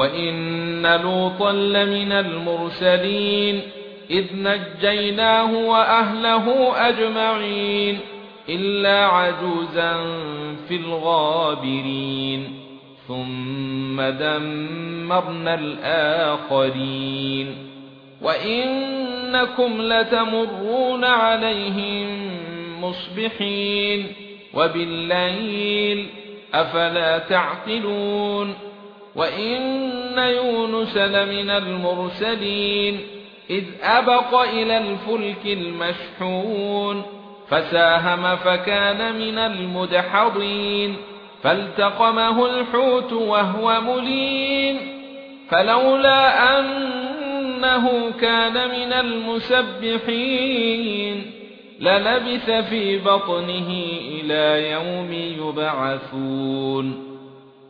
وإن لوطا لمن المرسلين إذ نجيناه وأهله أجمعين إلا عجوزا في الغابرين ثم دمرنا الآخرين وإنكم لتمرون عليهم مصبحين وبالليل أفلا تعقلون وإن يونس لمن المرسلين إذ أبق إلى الفلك المشحون فساهم فكان من المدحضين فالتقمه الحوت وهو مليم فلولا أنه كان من المسبحين للبث في بطنه إلى يوم يبعثون